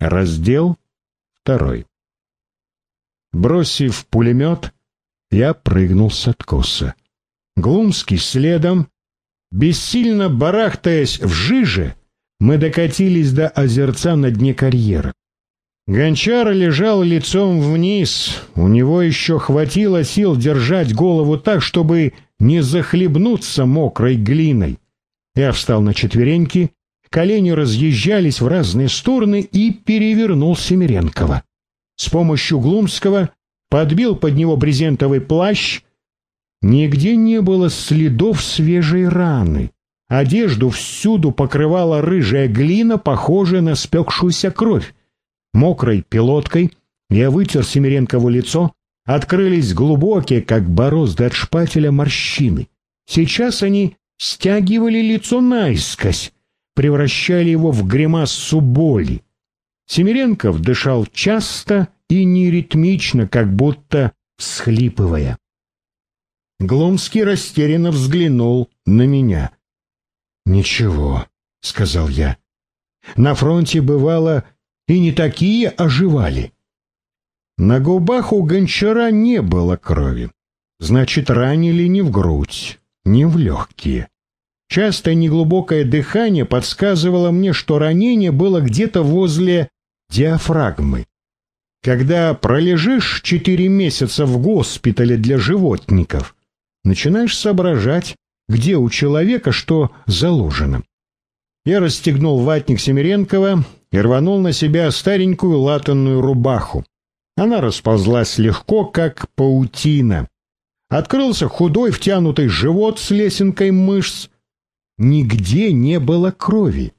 Раздел второй. Бросив пулемет, я прыгнул с откоса. Глумский следом, бессильно барахтаясь в жиже, мы докатились до озерца на дне карьера. Гончар лежал лицом вниз, у него еще хватило сил держать голову так, чтобы не захлебнуться мокрой глиной. Я встал на четвереньки, колени разъезжались в разные стороны и перевернул Семиренкова. С помощью Глумского подбил под него брезентовый плащ. Нигде не было следов свежей раны. Одежду всюду покрывала рыжая глина, похожая на спекшуюся кровь. Мокрой пилоткой я вытер Семиренкову лицо, открылись глубокие, как борозды от шпателя, морщины. Сейчас они стягивали лицо наискось, превращали его в гримасу боли. Семиренков дышал часто и неритмично, как будто всхлипывая. Гломский растерянно взглянул на меня. «Ничего», — сказал я. «На фронте, бывало, и не такие оживали». На губах у гончара не было крови. Значит, ранили не в грудь, не в легкие. Частое неглубокое дыхание подсказывало мне, что ранение было где-то возле диафрагмы. Когда пролежишь четыре месяца в госпитале для животников, начинаешь соображать, где у человека что заложено. Я расстегнул ватник Семиренкова и рванул на себя старенькую латанную рубаху. Она расползлась легко, как паутина. Открылся худой втянутый живот с лесенкой мышц. Нигде не было крови.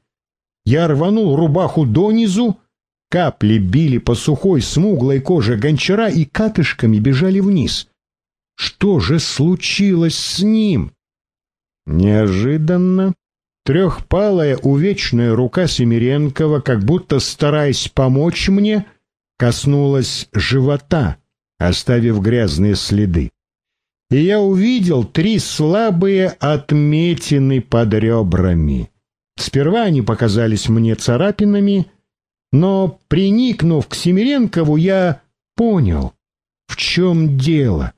Я рванул рубаху донизу, капли били по сухой смуглой коже гончара и катышками бежали вниз. Что же случилось с ним? Неожиданно трехпалая увечная рука Семиренкова, как будто стараясь помочь мне, коснулась живота, оставив грязные следы. И я увидел три слабые отметины под ребрами. Сперва они показались мне царапинами, но, приникнув к Семиренкову, я понял, в чем дело.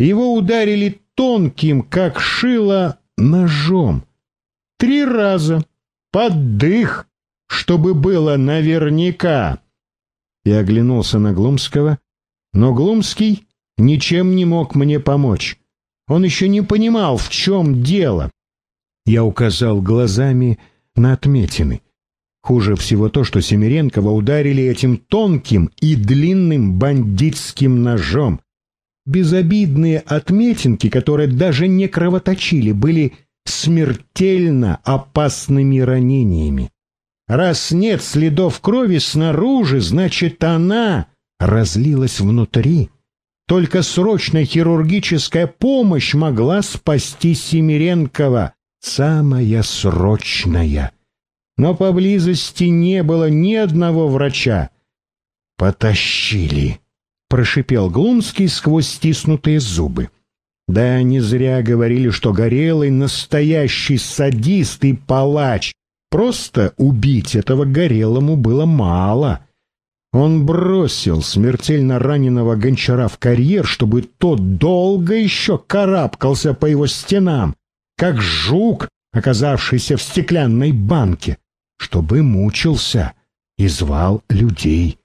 Его ударили тонким, как шило, ножом. Три раза, под дых, чтобы было наверняка. Я оглянулся на Глумского, но Глумский ничем не мог мне помочь. Он еще не понимал, в чем дело. Я указал глазами на отметины. Хуже всего то, что Семиренкова ударили этим тонким и длинным бандитским ножом. Безобидные отметинки, которые даже не кровоточили, были смертельно опасными ранениями. Раз нет следов крови снаружи, значит, она разлилась внутри. Только срочная хирургическая помощь могла спасти Семиренкова, самая срочная. Но поблизости не было ни одного врача. «Потащили», — прошипел Глумский сквозь стиснутые зубы. Да, не зря говорили, что Горелый — настоящий садист и палач. Просто убить этого Горелому было мало. Он бросил смертельно раненого гончара в карьер, чтобы тот долго еще карабкался по его стенам, как жук, оказавшийся в стеклянной банке, чтобы мучился и звал людей,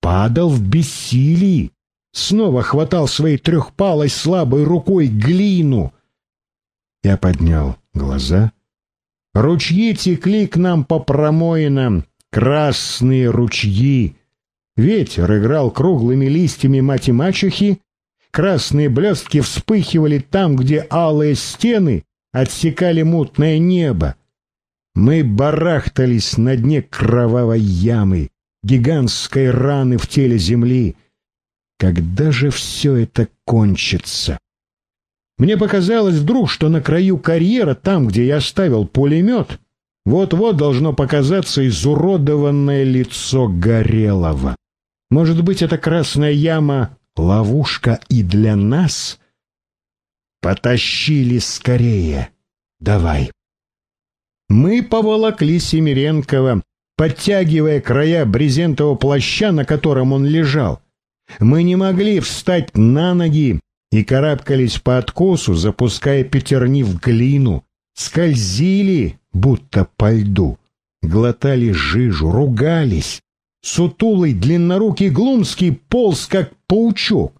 падал в бессилии, снова хватал своей трехпалой слабой рукой глину. Я поднял глаза. Ручьи текли к нам по промоинам, красные ручьи. Ветер играл круглыми листьями мать и мачехи, красные блестки вспыхивали там, где алые стены отсекали мутное небо. Мы барахтались на дне кровавой ямы, гигантской раны в теле земли. Когда же все это кончится? Мне показалось вдруг, что на краю карьера, там, где я оставил пулемет, вот-вот должно показаться изуродованное лицо Горелого. Может быть, эта красная яма — ловушка и для нас? Потащили скорее. Давай. Мы поволокли Семиренкова, подтягивая края брезентового плаща, на котором он лежал. Мы не могли встать на ноги и карабкались по откосу, запуская пятерни в глину, скользили, будто по льду, глотали жижу, ругались. Сутулый длиннорукий Глумский полз, как паучок.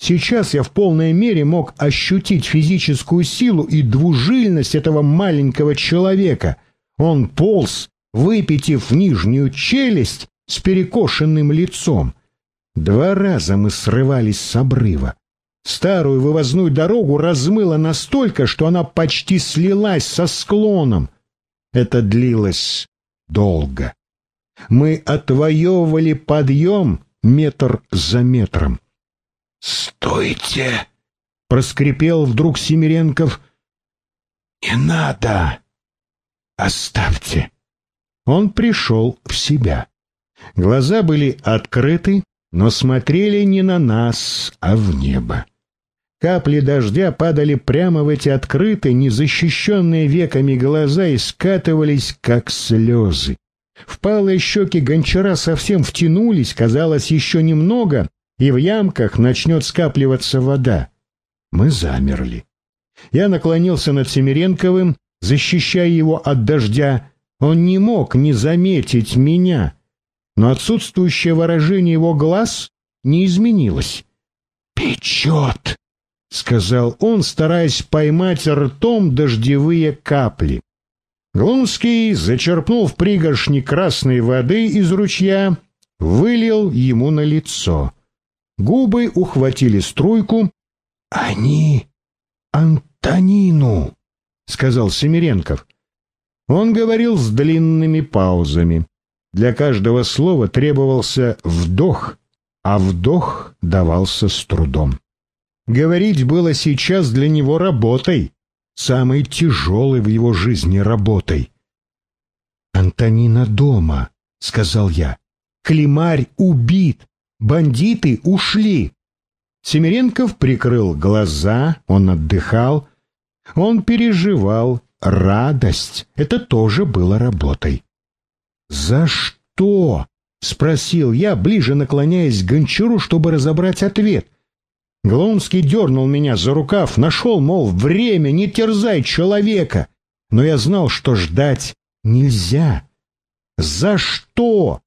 Сейчас я в полной мере мог ощутить физическую силу и двужильность этого маленького человека. Он полз, выпитив нижнюю челюсть с перекошенным лицом. Два раза мы срывались с обрыва. Старую вывозную дорогу размыло настолько, что она почти слилась со склоном. Это длилось долго. Мы отвоевывали подъем метр за метром. «Стойте!» — проскрипел вдруг Семиренков. «Не надо! Оставьте!» Он пришел в себя. Глаза были открыты, но смотрели не на нас, а в небо. Капли дождя падали прямо в эти открытые, незащищенные веками глаза и скатывались, как слезы. Впалые щеки гончара совсем втянулись, казалось, еще немного, и в ямках начнет скапливаться вода. Мы замерли. Я наклонился над Семиренковым, защищая его от дождя. Он не мог не заметить меня, но отсутствующее выражение его глаз не изменилось. «Печет!» — сказал он, стараясь поймать ртом дождевые капли. Глунский зачерпнул в пригоршни красной воды из ручья, вылил ему на лицо. Губы ухватили струйку. «Они Антонину!» — сказал Семиренков. Он говорил с длинными паузами. Для каждого слова требовался вдох, а вдох давался с трудом. Говорить было сейчас для него работой, самой тяжелой в его жизни работой. «Антонина дома», — сказал я. «Климарь убит, бандиты ушли». Семиренков прикрыл глаза, он отдыхал. Он переживал радость. Это тоже было работой. «За что?» — спросил я, ближе наклоняясь к гончару, чтобы разобрать ответ. Глонский дернул меня за рукав, нашел, мол, время, не терзай человека. Но я знал, что ждать нельзя. «За что?»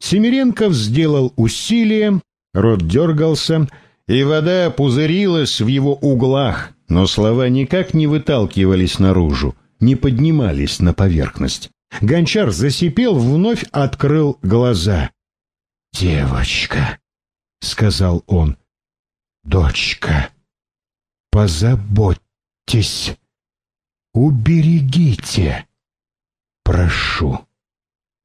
Семиренков сделал усилие, рот дергался, и вода пузырилась в его углах, но слова никак не выталкивались наружу, не поднимались на поверхность. Гончар засипел, вновь открыл глаза. «Девочка», — сказал он, — «дочка, позаботьтесь, уберегите, прошу».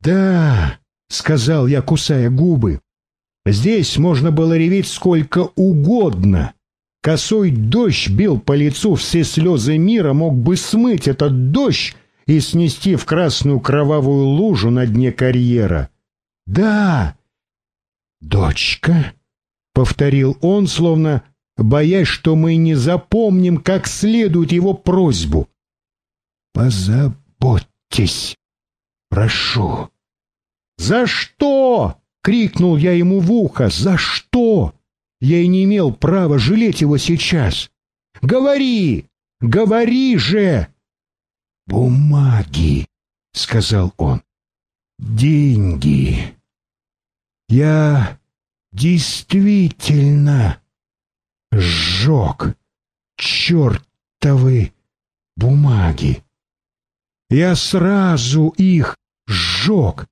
«Да», — сказал я, кусая губы, — «здесь можно было реветь сколько угодно». Косой дождь бил по лицу, все слезы мира мог бы смыть этот дождь, и снести в красную кровавую лужу на дне карьера. «Да!» «Дочка?» — повторил он, словно боясь, что мы не запомним как следует его просьбу. «Позаботьтесь, прошу». «За что?» — крикнул я ему в ухо. «За что?» Я и не имел права жалеть его сейчас. «Говори! Говори же!» «Бумаги», — сказал он. «Деньги. Я действительно сжег чертовы бумаги. Я сразу их сжег.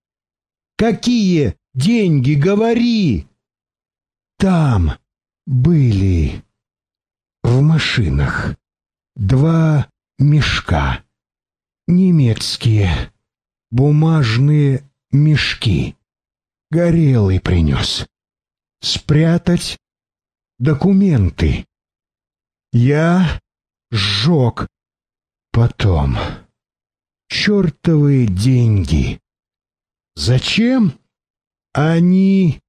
Какие деньги, говори!» Там были в машинах два мешка немецкие бумажные мешки. Горелый принес. Спрятать документы. Я сжег потом. Чертовые деньги. Зачем? Они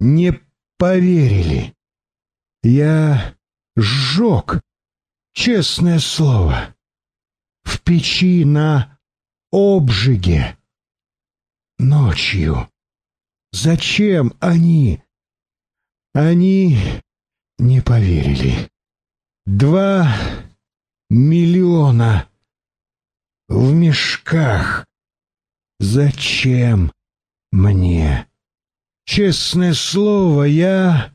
не поверили. Я сжег, честное слово в печи на обжиге. ночью. Зачем они? Они не поверили. Два миллиона в мешках. Зачем мне? Честное слово, я...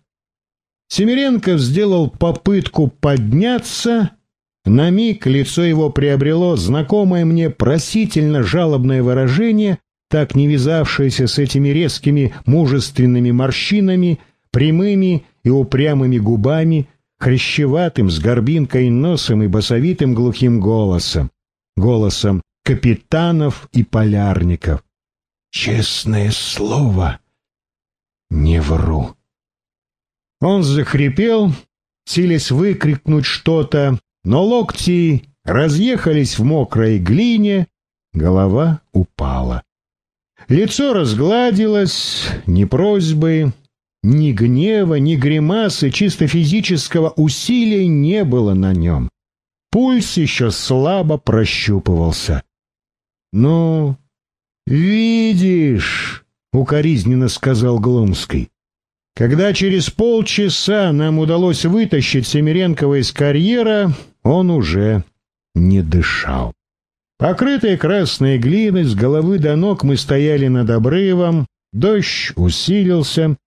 Семиренков сделал попытку подняться. На миг лицо его приобрело знакомое мне просительно-жалобное выражение, так не вязавшееся с этими резкими мужественными морщинами, прямыми и упрямыми губами, хрящеватым, с горбинкой носом и басовитым глухим голосом, голосом капитанов и полярников. Честное слово, не вру. Он захрипел, силясь выкрикнуть что-то, но локти разъехались в мокрой глине, голова упала. Лицо разгладилось, ни просьбы, ни гнева, ни гримасы, чисто физического усилия не было на нем. Пульс еще слабо прощупывался. «Ну, видишь», — укоризненно сказал Глумский, когда через полчаса нам удалось вытащить Семиренкова из карьера, он уже не дышал. Покрытые красной глиной с головы до ног мы стояли над обрывом, дождь усилился,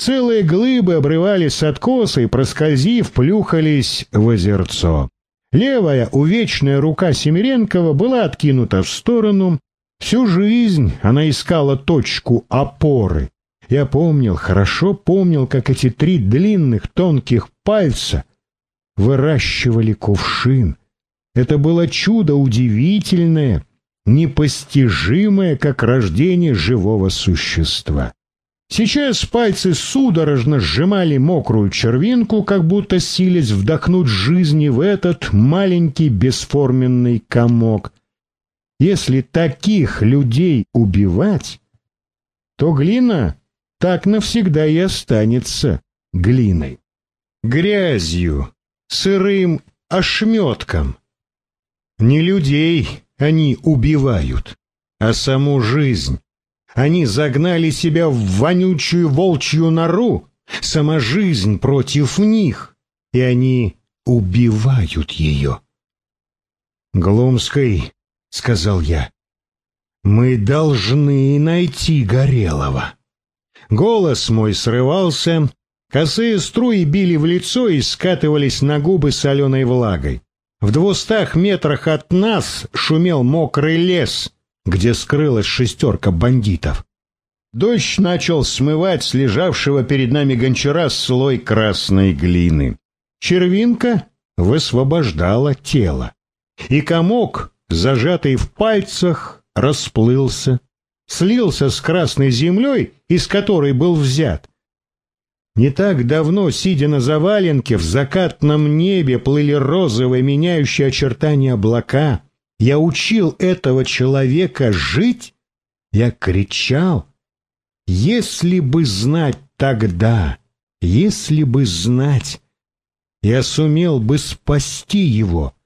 целые глыбы обрывались с откоса и, проскользив, плюхались в озерцо. Левая увечная рука Семиренкова была откинута в сторону. Всю жизнь она искала точку опоры. Я помнил, хорошо помнил, как эти три длинных тонких пальца выращивали кувшин. Это было чудо удивительное, непостижимое, как рождение живого существа. Сейчас пальцы судорожно сжимали мокрую червинку, как будто силясь вдохнуть жизни в этот маленький бесформенный комок. Если таких людей убивать, то глина так навсегда и останется глиной. Грязью, сырым ошметком. Не людей они убивают, а саму жизнь. Они загнали себя в вонючую волчью нору, сама жизнь против них, и они убивают ее. «Глумской», — сказал я, — «мы должны найти Горелого». Голос мой срывался, косые струи били в лицо и скатывались на губы соленой влагой. В двустах метрах от нас шумел мокрый лес, где скрылась шестерка бандитов. Дождь начал смывать с лежавшего перед нами гончара слой красной глины. Червинка высвобождала тело, и комок, зажатый в пальцах, расплылся слился с красной землей, из которой был взят. Не так давно, сидя на заваленке, в закатном небе плыли розовые, меняющие очертания облака. Я учил этого человека жить. Я кричал. Если бы знать тогда, если бы знать, я сумел бы спасти его.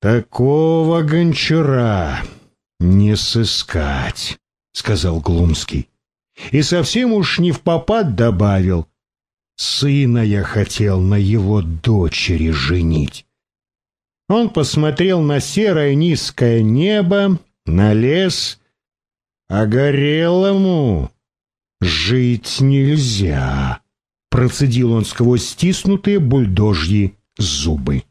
Такого гончара не сыскать сказал Глумский. И совсем уж не в попад добавил. Сына я хотел на его дочери женить. Он посмотрел на серое низкое небо, на лес, а горелому жить нельзя. Процедил он сквозь стиснутые бульдожьи зубы.